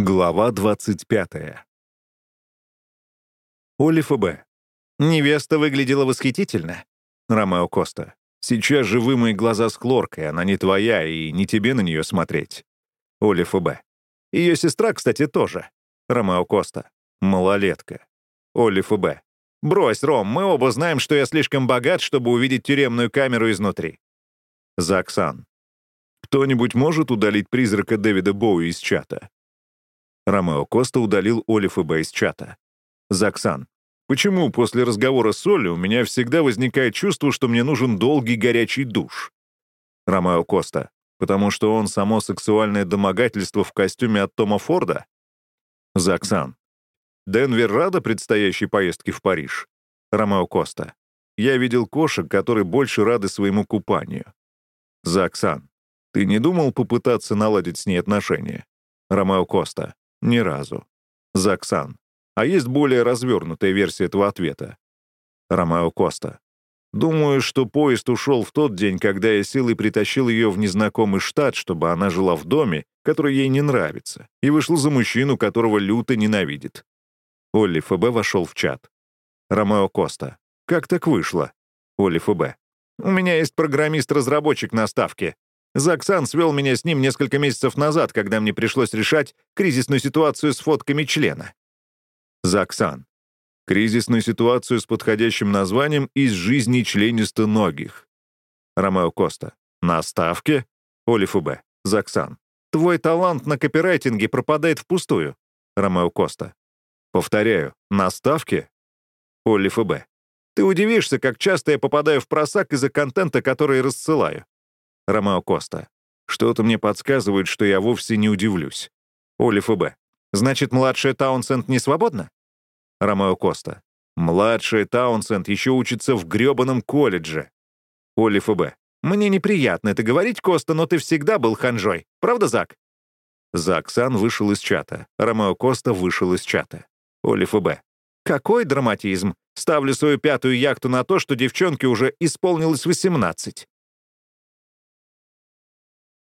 Глава 25. Олиф Б. Невеста выглядела восхитительно. Ромео Коста. Сейчас же вымой глаза с хлоркой, она не твоя, и не тебе на нее смотреть. Олиф Б. Ее сестра, кстати, тоже. Ромео Коста. Малолетка. Олиф Б. Брось, Ром, мы оба знаем, что я слишком богат, чтобы увидеть тюремную камеру изнутри. Заксан. Кто-нибудь может удалить призрака Дэвида Боуи из чата? Ромео Коста удалил Б из чата. Заксан. Почему после разговора с Олли у меня всегда возникает чувство, что мне нужен долгий горячий душ? Ромео Коста. Потому что он само сексуальное домогательство в костюме от Тома Форда? Заксан. Денвер рада предстоящей поездке в Париж? Ромео Коста. Я видел кошек, которые больше рады своему купанию. Заксан. Ты не думал попытаться наладить с ней отношения? Ромео Коста. Ни разу. Заксан. А есть более развернутая версия этого ответа? Ромео Коста. Думаю, что поезд ушел в тот день, когда я силой притащил ее в незнакомый штат, чтобы она жила в доме, который ей не нравится, и вышла за мужчину, которого люто ненавидит. Олли ФБ вошел в чат. Ромео Коста. Как так вышло? Олли ФБ. У меня есть программист-разработчик на ставке. Заксан свел меня с ним несколько месяцев назад, когда мне пришлось решать кризисную ситуацию с фотками члена. Заксан. Кризисную ситуацию с подходящим названием «Из жизни членистоногих». Ромео Коста. На ставке? Олиф Б. Заксан. Твой талант на копирайтинге пропадает впустую. Ромео Коста. Повторяю, на ставке? Олиф Б. Ты удивишься, как часто я попадаю в просак из-за контента, который рассылаю. Ромео Коста. Что-то мне подсказывает, что я вовсе не удивлюсь. Олиф Б. Значит, младшая Таунсенд не свободна? Ромео Коста. Младшая Таунсенд еще учится в грёбаном колледже. Олиф Б. Мне неприятно это говорить, Коста, но ты всегда был ханжой. Правда, Зак? Зак Сан вышел из чата. Ромео Коста вышел из чата. Олиф Б. Какой драматизм. Ставлю свою пятую яхту на то, что девчонке уже исполнилось 18.